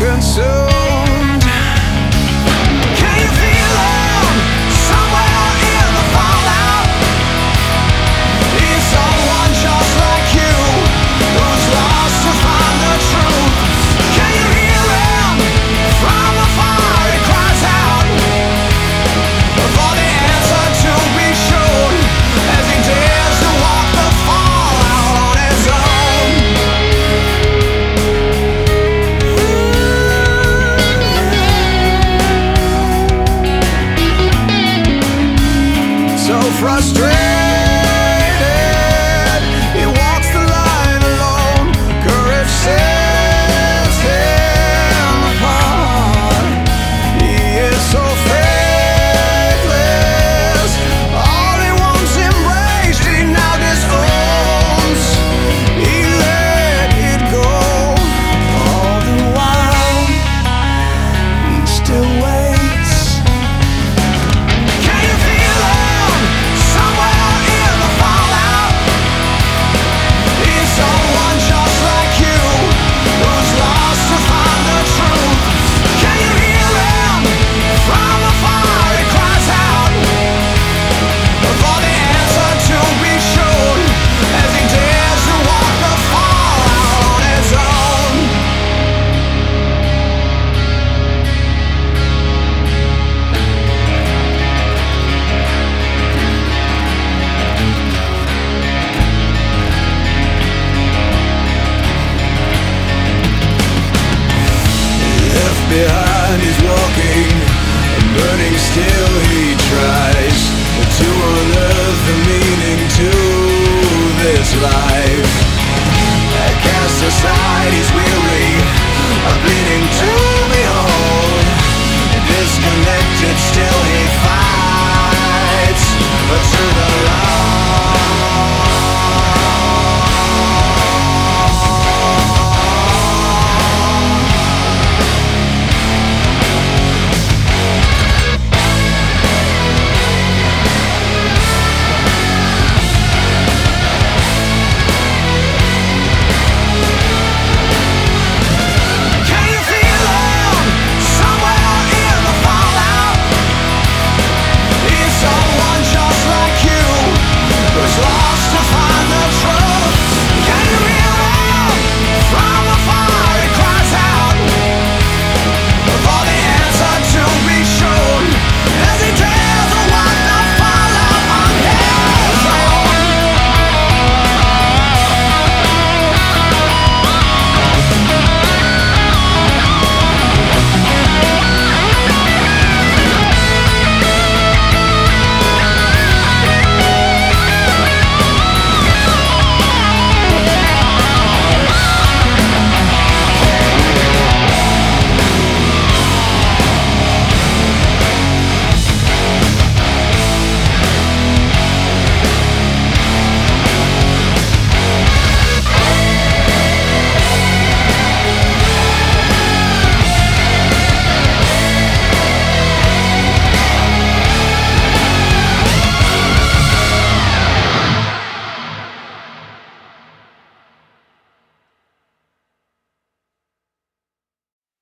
concern Straight.